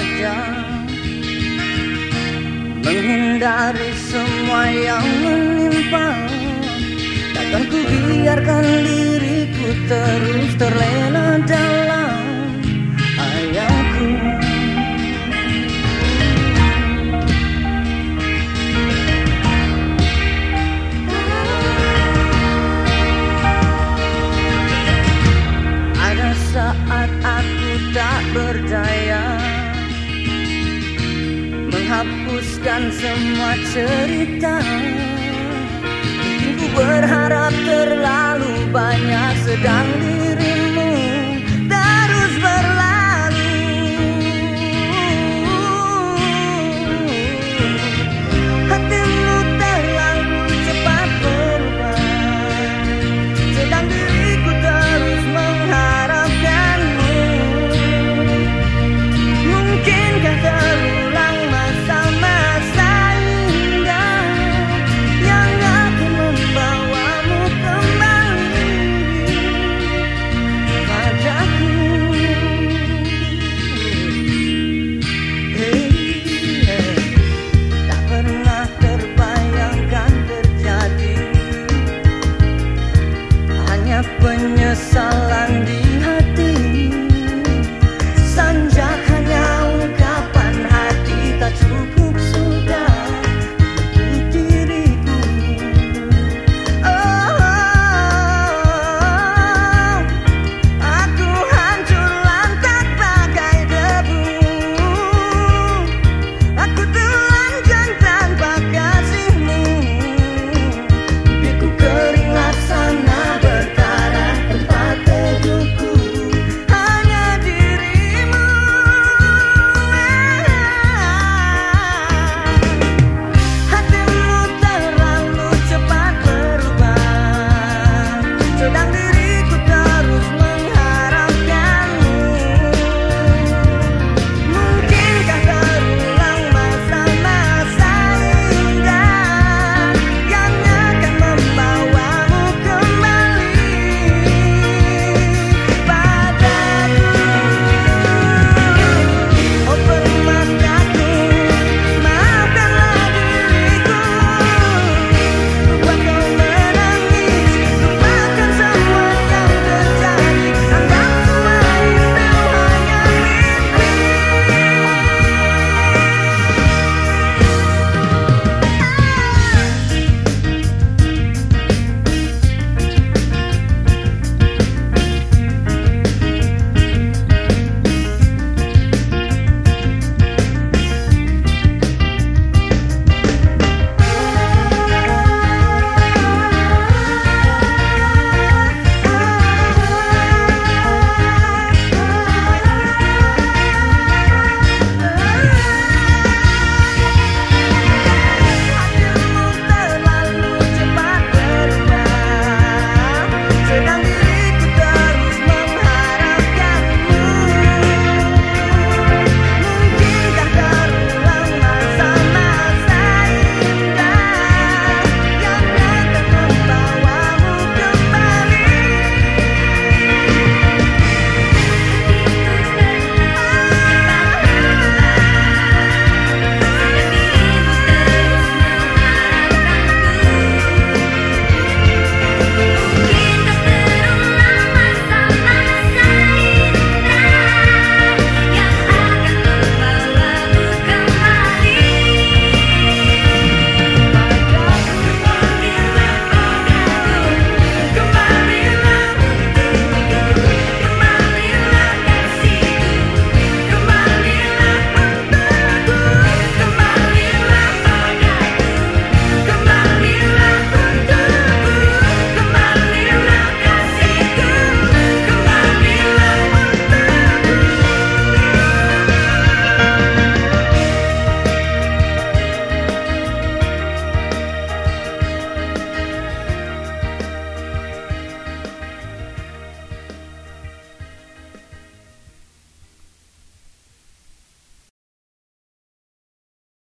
saja. Menghindari semua yang menimpa. Takkan ku biarkan diriku terus terlena. Menghapuskan semua cerita. Mungkin ku berharap terlalu banyak sedang